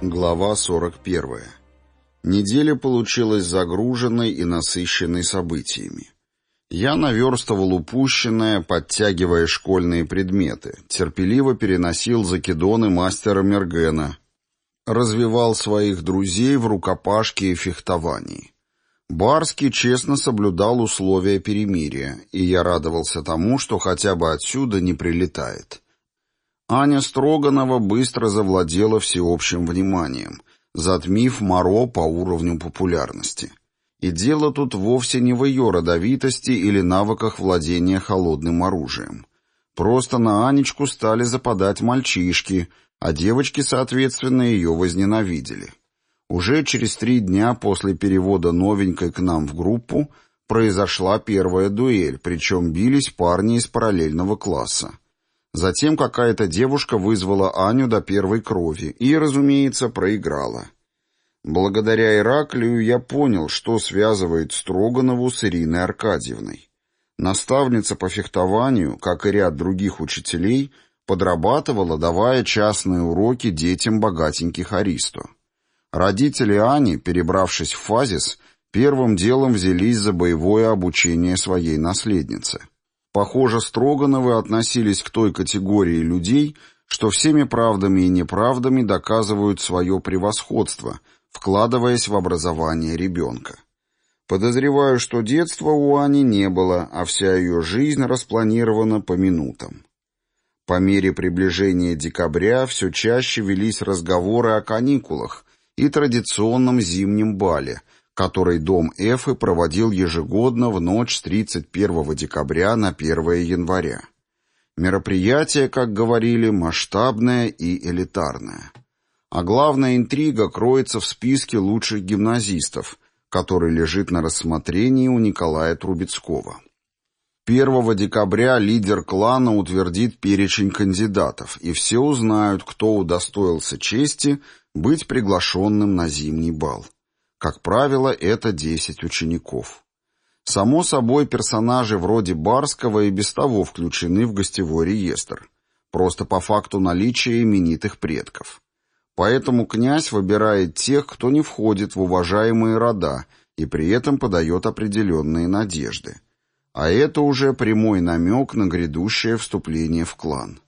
Глава 41. Неделя получилась загруженной и насыщенной событиями. Я наверстывал упущенное, подтягивая школьные предметы, терпеливо переносил закидоны мастера Мергена, развивал своих друзей в рукопашке и фехтовании. Барский честно соблюдал условия перемирия, и я радовался тому, что хотя бы отсюда не прилетает. Аня Строганова быстро завладела всеобщим вниманием, затмив Моро по уровню популярности. И дело тут вовсе не в ее родовитости или навыках владения холодным оружием. Просто на Анечку стали западать мальчишки, а девочки, соответственно, ее возненавидели. Уже через три дня после перевода новенькой к нам в группу произошла первая дуэль, причем бились парни из параллельного класса. Затем какая-то девушка вызвала Аню до первой крови и, разумеется, проиграла. Благодаря Ираклию я понял, что связывает Строганову с Ириной Аркадьевной. Наставница по фехтованию, как и ряд других учителей, подрабатывала, давая частные уроки детям богатеньких Аристо. Родители Ани, перебравшись в Фазис, первым делом взялись за боевое обучение своей наследницы. Похоже, Строгановы относились к той категории людей, что всеми правдами и неправдами доказывают свое превосходство, вкладываясь в образование ребенка. Подозреваю, что детства у Ани не было, а вся ее жизнь распланирована по минутам. По мере приближения декабря все чаще велись разговоры о каникулах и традиционном зимнем бале – который дом Эфы проводил ежегодно в ночь с 31 декабря на 1 января. Мероприятие, как говорили, масштабное и элитарное. А главная интрига кроется в списке лучших гимназистов, который лежит на рассмотрении у Николая Трубецкого. 1 декабря лидер клана утвердит перечень кандидатов, и все узнают, кто удостоился чести быть приглашенным на зимний бал. Как правило, это 10 учеников. Само собой, персонажи вроде Барского и без того включены в гостевой реестр, просто по факту наличия именитых предков. Поэтому князь выбирает тех, кто не входит в уважаемые рода и при этом подает определенные надежды. А это уже прямой намек на грядущее вступление в клан.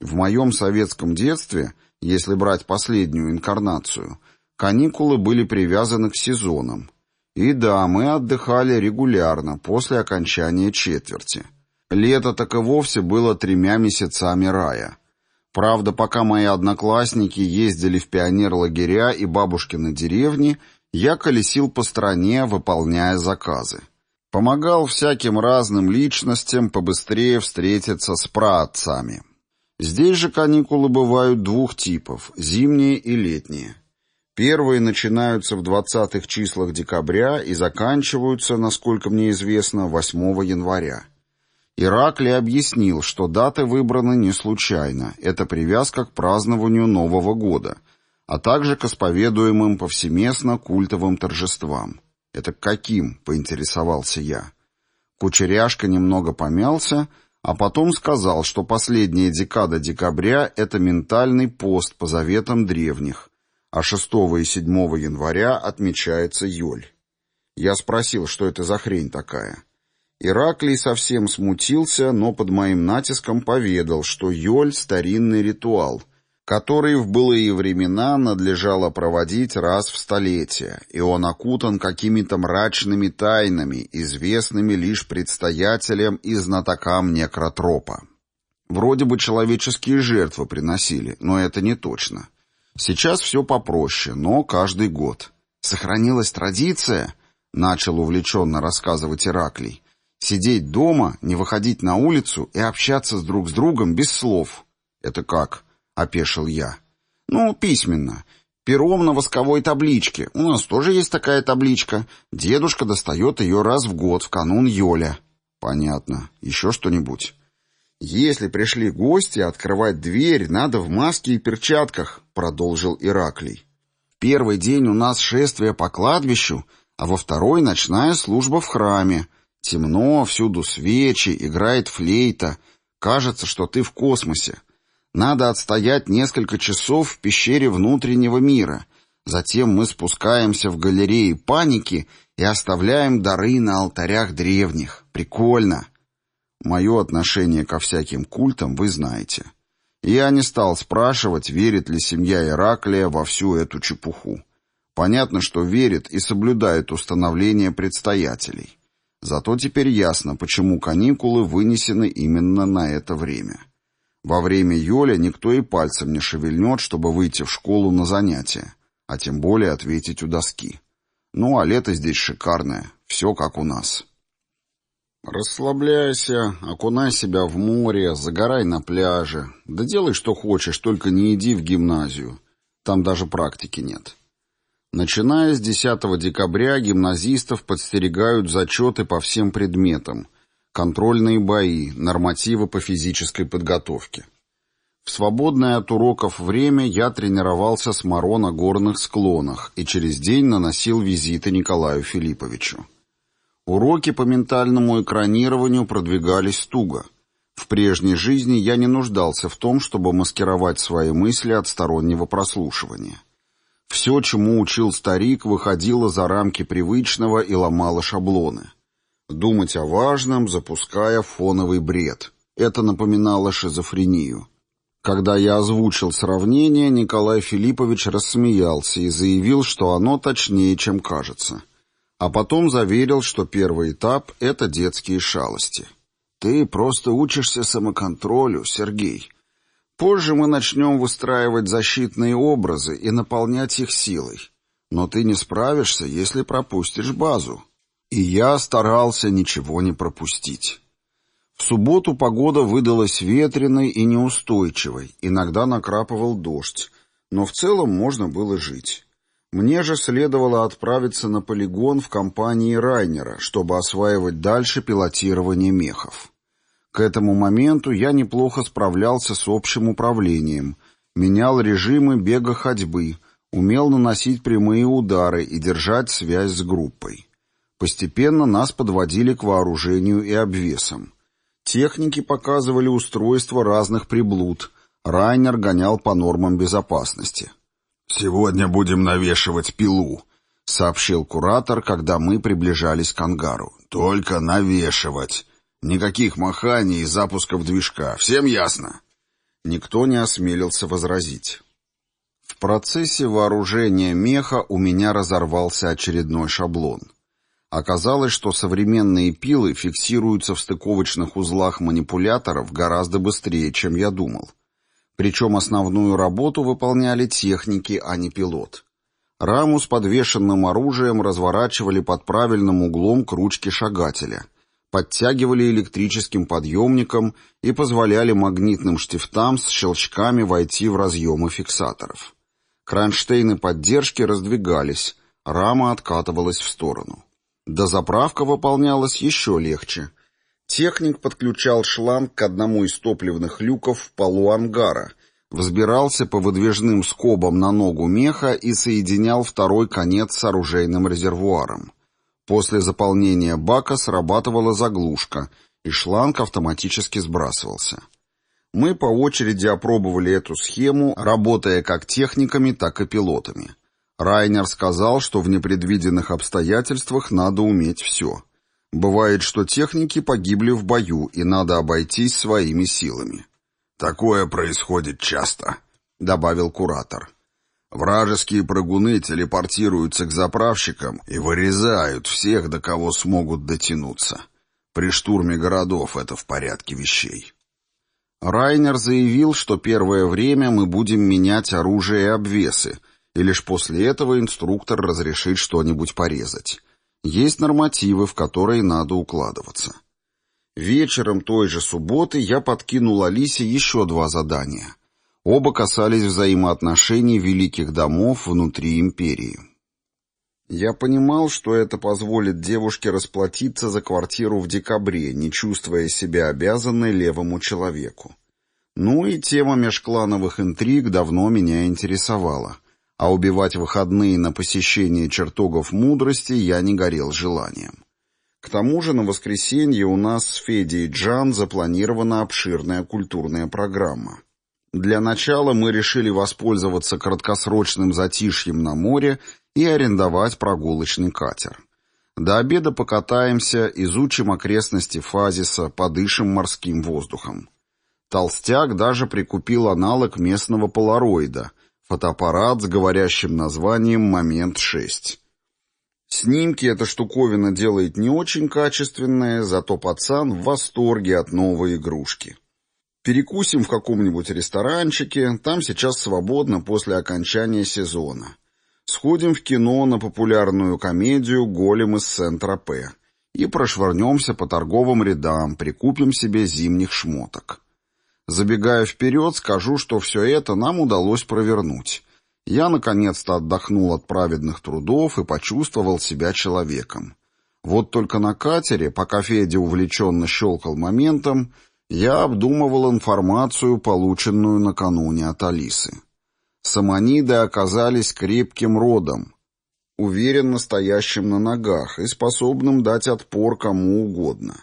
В моем советском детстве, если брать последнюю инкарнацию – Каникулы были привязаны к сезонам. И да, мы отдыхали регулярно после окончания четверти. Лето так и вовсе было тремя месяцами рая. Правда, пока мои одноклассники ездили в пионерлагеря и бабушкины деревни, я колесил по стране, выполняя заказы. Помогал всяким разным личностям побыстрее встретиться с праотцами. Здесь же каникулы бывают двух типов – зимние и летние. Первые начинаются в 20-х числах декабря и заканчиваются, насколько мне известно, 8 января. Ираклий объяснил, что даты выбраны не случайно, это привязка к празднованию Нового года, а также к исповедуемым повсеместно культовым торжествам. «Это каким?» — поинтересовался я. Кучеряшка немного помялся, а потом сказал, что последняя декада декабря — это ментальный пост по заветам древних — а 6 и 7 января отмечается Йоль. Я спросил, что это за хрень такая. Ираклий совсем смутился, но под моим натиском поведал, что Йоль — старинный ритуал, который в былые времена надлежало проводить раз в столетие, и он окутан какими-то мрачными тайнами, известными лишь предстоятелям и знатокам некротропа. Вроде бы человеческие жертвы приносили, но это не точно. Сейчас все попроще, но каждый год. Сохранилась традиция, начал увлеченно рассказывать Ираклий, сидеть дома, не выходить на улицу и общаться с друг с другом без слов. Это как? опешил я. Ну, письменно. Пером на восковой табличке. У нас тоже есть такая табличка. Дедушка достает ее раз в год, в канун Йоля. Понятно. Еще что-нибудь? «Если пришли гости, открывать дверь надо в маске и перчатках», — продолжил Ираклий. «Первый день у нас шествие по кладбищу, а во второй — ночная служба в храме. Темно, всюду свечи, играет флейта. Кажется, что ты в космосе. Надо отстоять несколько часов в пещере внутреннего мира. Затем мы спускаемся в галереи паники и оставляем дары на алтарях древних. Прикольно. Мое отношение ко всяким культам вы знаете. Я не стал спрашивать, верит ли семья Ираклия во всю эту чепуху. Понятно, что верит и соблюдает установление предстоятелей. Зато теперь ясно, почему каникулы вынесены именно на это время. Во время Йоля никто и пальцем не шевельнет, чтобы выйти в школу на занятия, а тем более ответить у доски. Ну, а лето здесь шикарное, все как у нас. Расслабляйся, окунай себя в море, загорай на пляже. Да делай, что хочешь, только не иди в гимназию. Там даже практики нет. Начиная с 10 декабря гимназистов подстерегают зачеты по всем предметам, контрольные бои, нормативы по физической подготовке. В свободное от уроков время я тренировался с Маро на горных склонах и через день наносил визиты Николаю Филипповичу. Уроки по ментальному экранированию продвигались туго. В прежней жизни я не нуждался в том, чтобы маскировать свои мысли от стороннего прослушивания. Все, чему учил старик, выходило за рамки привычного и ломало шаблоны. Думать о важном, запуская фоновый бред. Это напоминало шизофрению. Когда я озвучил сравнение, Николай Филиппович рассмеялся и заявил, что оно точнее, чем кажется — а потом заверил, что первый этап — это детские шалости. «Ты просто учишься самоконтролю, Сергей. Позже мы начнем выстраивать защитные образы и наполнять их силой. Но ты не справишься, если пропустишь базу». И я старался ничего не пропустить. В субботу погода выдалась ветреной и неустойчивой, иногда накрапывал дождь, но в целом можно было жить. Мне же следовало отправиться на полигон в компании Райнера, чтобы осваивать дальше пилотирование мехов. К этому моменту я неплохо справлялся с общим управлением, менял режимы бега-ходьбы, умел наносить прямые удары и держать связь с группой. Постепенно нас подводили к вооружению и обвесам. Техники показывали устройство разных приблуд, Райнер гонял по нормам безопасности. «Сегодня будем навешивать пилу», — сообщил куратор, когда мы приближались к ангару. «Только навешивать. Никаких маханий и запусков движка. Всем ясно?» Никто не осмелился возразить. В процессе вооружения меха у меня разорвался очередной шаблон. Оказалось, что современные пилы фиксируются в стыковочных узлах манипуляторов гораздо быстрее, чем я думал. Причем основную работу выполняли техники, а не пилот. Раму с подвешенным оружием разворачивали под правильным углом к ручке шагателя, подтягивали электрическим подъемником и позволяли магнитным штифтам с щелчками войти в разъемы фиксаторов. Кронштейны поддержки раздвигались, рама откатывалась в сторону. Дозаправка выполнялась еще легче. Техник подключал шланг к одному из топливных люков в полу ангара, взбирался по выдвижным скобам на ногу меха и соединял второй конец с оружейным резервуаром. После заполнения бака срабатывала заглушка, и шланг автоматически сбрасывался. Мы по очереди опробовали эту схему, работая как техниками, так и пилотами. Райнер сказал, что в непредвиденных обстоятельствах надо уметь все — Бывает, что техники погибли в бою, и надо обойтись своими силами. «Такое происходит часто», — добавил куратор. «Вражеские прыгуны телепортируются к заправщикам и вырезают всех, до кого смогут дотянуться. При штурме городов это в порядке вещей». Райнер заявил, что первое время мы будем менять оружие и обвесы, и лишь после этого инструктор разрешит что-нибудь порезать. Есть нормативы, в которые надо укладываться. Вечером той же субботы я подкинул Алисе еще два задания. Оба касались взаимоотношений великих домов внутри империи. Я понимал, что это позволит девушке расплатиться за квартиру в декабре, не чувствуя себя обязанной левому человеку. Ну и тема межклановых интриг давно меня интересовала а убивать выходные на посещение чертогов мудрости я не горел желанием. К тому же на воскресенье у нас с Федей Джан запланирована обширная культурная программа. Для начала мы решили воспользоваться краткосрочным затишьем на море и арендовать прогулочный катер. До обеда покатаемся, изучим окрестности Фазиса, подышим морским воздухом. Толстяк даже прикупил аналог местного полароида — фотоаппарат с говорящим названием «Момент-6». Снимки эта штуковина делает не очень качественные, зато пацан в восторге от новой игрушки. Перекусим в каком-нибудь ресторанчике, там сейчас свободно после окончания сезона. Сходим в кино на популярную комедию «Голем из Сент-Тропе» и прошвырнемся по торговым рядам, прикупим себе зимних шмоток. Забегая вперед, скажу, что все это нам удалось провернуть. Я наконец-то отдохнул от праведных трудов и почувствовал себя человеком. Вот только на катере, пока Федя увлеченно щелкал моментом, я обдумывал информацию, полученную накануне от Алисы. Самониды оказались крепким родом, уверенно стоящим на ногах и способным дать отпор кому угодно.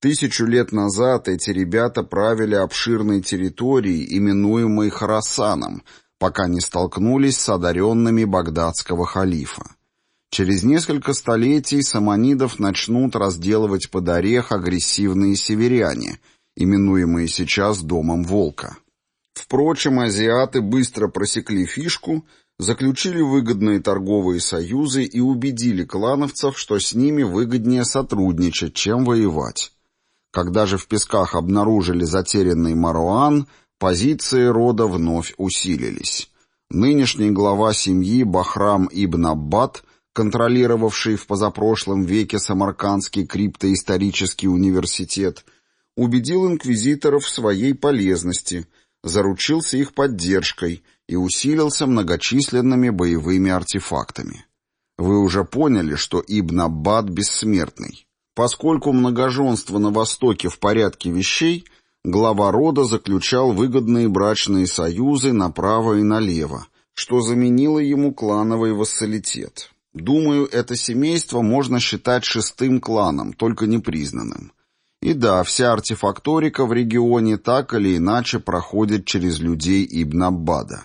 Тысячу лет назад эти ребята правили обширной территорией, именуемой Харасаном, пока не столкнулись с одаренными багдадского халифа. Через несколько столетий саманидов начнут разделывать под орех агрессивные северяне, именуемые сейчас Домом Волка. Впрочем, азиаты быстро просекли фишку, заключили выгодные торговые союзы и убедили клановцев, что с ними выгоднее сотрудничать, чем воевать. Когда же в песках обнаружили затерянный Маруан, позиции рода вновь усилились. Нынешний глава семьи Бахрам ибн Аббат, контролировавший в позапрошлом веке Самаркандский криптоисторический университет, убедил инквизиторов в своей полезности – заручился их поддержкой и усилился многочисленными боевыми артефактами. Вы уже поняли, что Ибн Аббад бессмертный. Поскольку многоженство на Востоке в порядке вещей, глава рода заключал выгодные брачные союзы направо и налево, что заменило ему клановый вассалитет. Думаю, это семейство можно считать шестым кланом, только непризнанным. И да, вся артефакторика в регионе так или иначе проходит через людей Ибн Аббада.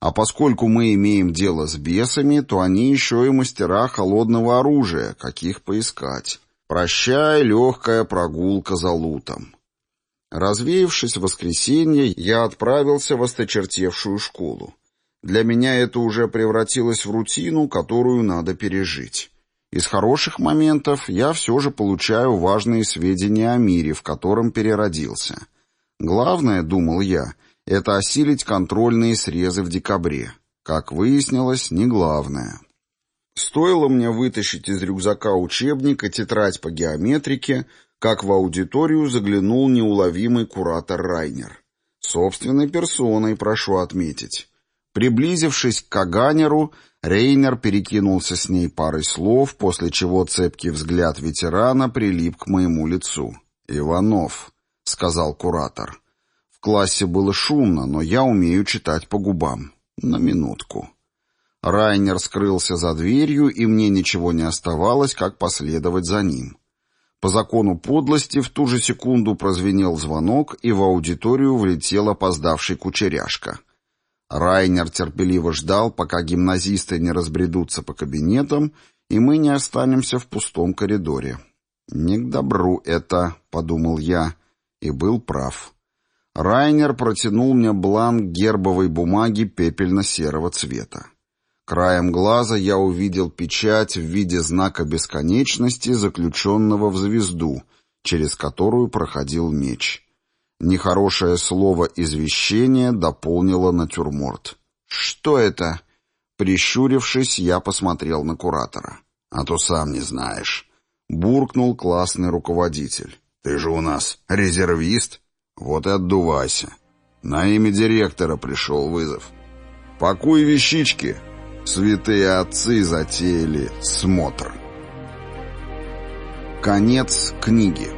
А поскольку мы имеем дело с бесами, то они еще и мастера холодного оружия, каких поискать. Прощай, легкая прогулка за лутом. Развеявшись в воскресенье, я отправился в осточертевшую школу. Для меня это уже превратилось в рутину, которую надо пережить. Из хороших моментов я все же получаю важные сведения о мире, в котором переродился. Главное, думал я, это осилить контрольные срезы в декабре. Как выяснилось, не главное. Стоило мне вытащить из рюкзака учебник и тетрадь по геометрике, как в аудиторию заглянул неуловимый куратор Райнер. Собственной персоной, прошу отметить. Приблизившись к Каганеру, Рейнер перекинулся с ней парой слов, после чего цепкий взгляд ветерана прилип к моему лицу. «Иванов», — сказал куратор. «В классе было шумно, но я умею читать по губам. На минутку». Райнер скрылся за дверью, и мне ничего не оставалось, как последовать за ним. По закону подлости в ту же секунду прозвенел звонок, и в аудиторию влетел опоздавший кучеряшка. Райнер терпеливо ждал, пока гимназисты не разбредутся по кабинетам, и мы не останемся в пустом коридоре. «Не к добру это», — подумал я, и был прав. Райнер протянул мне бланк гербовой бумаги пепельно-серого цвета. Краем глаза я увидел печать в виде знака бесконечности, заключенного в звезду, через которую проходил меч. Нехорошее слово «извещение» дополнило натюрморт. «Что это?» Прищурившись, я посмотрел на куратора. «А то сам не знаешь», — буркнул классный руководитель. «Ты же у нас резервист. Вот и отдувайся. На имя директора пришел вызов. Пакуй вещички. Святые отцы затеяли смотр». Конец книги.